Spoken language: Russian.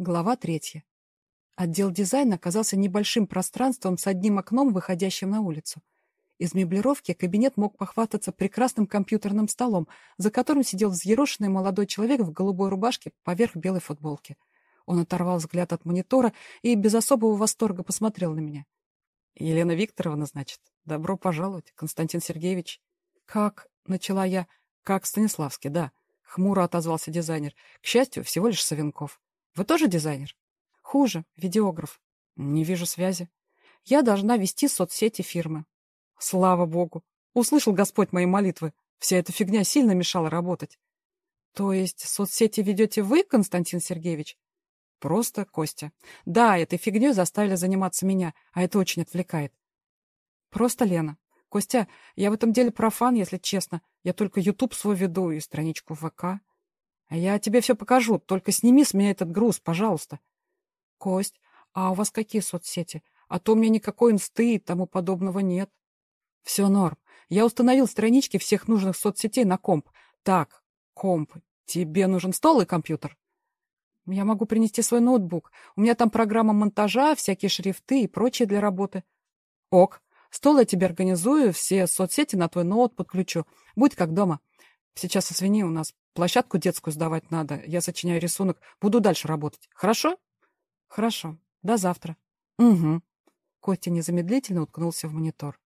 Глава третья. Отдел дизайна оказался небольшим пространством с одним окном, выходящим на улицу. Из меблировки кабинет мог похвастаться прекрасным компьютерным столом, за которым сидел взъерошенный молодой человек в голубой рубашке поверх белой футболки. Он оторвал взгляд от монитора и без особого восторга посмотрел на меня. «Елена Викторовна, значит? Добро пожаловать, Константин Сергеевич». «Как?» — начала я. «Как Станиславский, да». Хмуро отозвался дизайнер. «К счастью, всего лишь Савенков». Вы тоже дизайнер? Хуже, видеограф. Не вижу связи. Я должна вести соцсети фирмы. Слава богу. Услышал Господь мои молитвы. Вся эта фигня сильно мешала работать. То есть соцсети ведете вы, Константин Сергеевич? Просто Костя. Да, этой фигней заставили заниматься меня, а это очень отвлекает. Просто Лена. Костя, я в этом деле профан, если честно. Я только YouTube свой веду и страничку ВК. А я тебе все покажу, только сними с меня этот груз, пожалуйста. Кость, а у вас какие соцсети? А то у меня никакой инсты и тому подобного нет. Все норм. Я установил странички всех нужных соцсетей на комп. Так, комп, тебе нужен стол и компьютер? Я могу принести свой ноутбук. У меня там программа монтажа, всякие шрифты и прочее для работы. Ок. Стол я тебе организую, все соцсети на твой ноут подключу. Будь как дома. Сейчас, извини, у нас площадку детскую сдавать надо. Я сочиняю рисунок. Буду дальше работать. Хорошо? Хорошо. До завтра. Угу. Костя незамедлительно уткнулся в монитор.